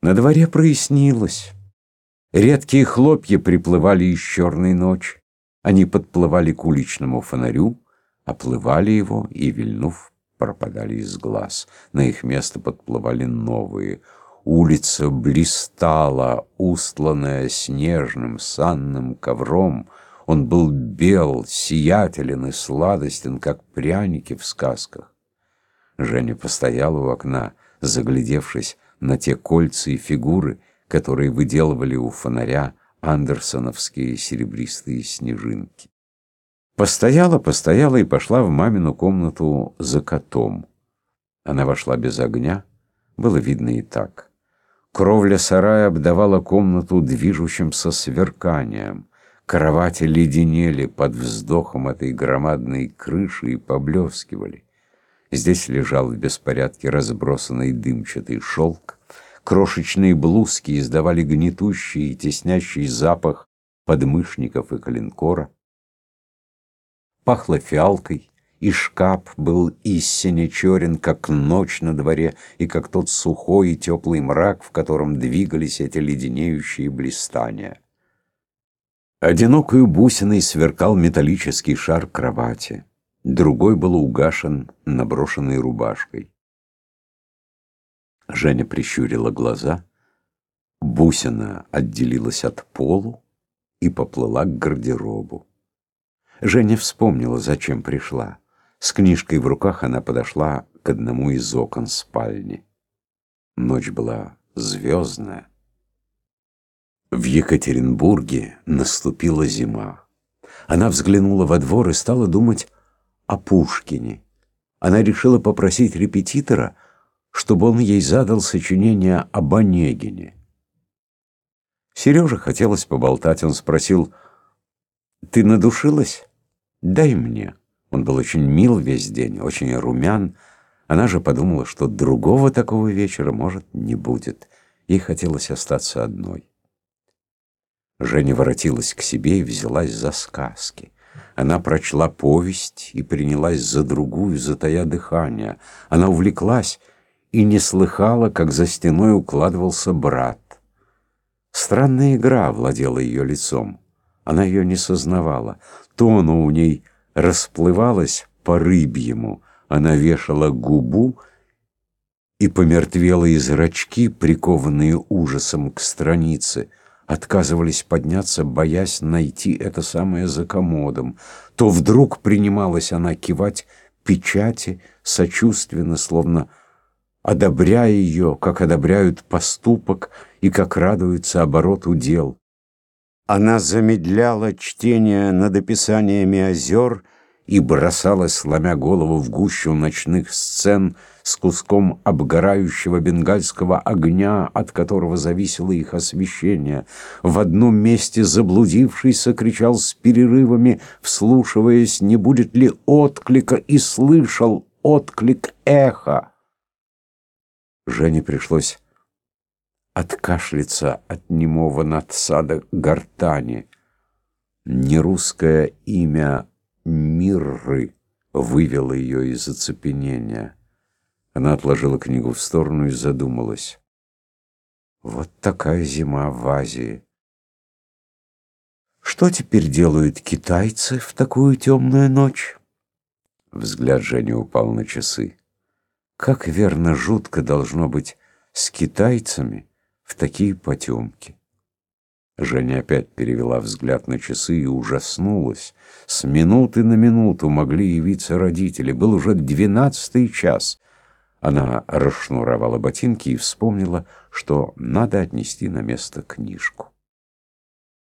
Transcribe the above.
На дворе прояснилось. Редкие хлопья приплывали из черной ночи. Они подплывали к уличному фонарю, оплывали его и, вильнув, пропадали из глаз. На их место подплывали новые. Улица блистала, устланная снежным санным ковром. Он был бел, сиятелен и сладостен, как пряники в сказках. Женя постояла у окна, заглядевшись на те кольца и фигуры, которые выделывали у фонаря андерсоновские серебристые снежинки. Постояла, постояла и пошла в мамину комнату за котом. Она вошла без огня, было видно и так. Кровля сарая обдавала комнату движущимся сверканием. Кровати леденели под вздохом этой громадной крыши и поблескивали. Здесь лежал в беспорядке разбросанный дымчатый шелк. Крошечные блузки издавали гнетущий и теснящий запах подмышников и коленкора. Пахло фиалкой, и шкаф был истинно черен, как ночь на дворе, и как тот сухой и теплый мрак, в котором двигались эти леденеющие блистания. Одинокую бусиной сверкал металлический шар кровати другой был угашен наброшенной рубашкой. Женя прищурила глаза, бусина отделилась от полу и поплыла к гардеробу. Женя вспомнила, зачем пришла. С книжкой в руках она подошла к одному из окон спальни. Ночь была звездная. В Екатеринбурге наступила зима. Она взглянула во двор и стала думать о Пушкине. Она решила попросить репетитора, чтобы он ей задал сочинение об Онегине. Сереже хотелось поболтать, он спросил, «Ты надушилась? Дай мне». Он был очень мил весь день, очень румян. Она же подумала, что другого такого вечера, может, не будет. Ей хотелось остаться одной. Женя воротилась к себе и взялась за сказки. Она прочла повесть и принялась за другую, затая дыхание. Она увлеклась и не слыхала, как за стеной укладывался брат. Странная игра владела ее лицом. Она ее не сознавала. То оно у ней расплывалось по рыбьему. Она вешала губу и помертвелые зрачки, прикованные ужасом к странице, отказывались подняться, боясь найти это самое за комодом. То вдруг принималась она кивать печати, сочувственно, словно одобряя ее, как одобряют поступок и как радуются обороту дел. Она замедляла чтение над описаниями озер и бросалась, сломя голову в гущу ночных сцен, с куском обгорающего бенгальского огня, от которого зависело их освещение. В одном месте заблудившийся кричал с перерывами, вслушиваясь, не будет ли отклика, и слышал отклик эха. Жене пришлось откашляться от немого надсада гортани. Нерусское имя Мирры вывело ее из оцепенения. Она отложила книгу в сторону и задумалась. Вот такая зима в Азии. Что теперь делают китайцы в такую темную ночь? Взгляд Жени упал на часы. Как верно жутко должно быть с китайцами в такие потемки. Женя опять перевела взгляд на часы и ужаснулась. С минуты на минуту могли явиться родители. Был уже двенадцатый час. Она расшнуровала ботинки и вспомнила, что надо отнести на место книжку.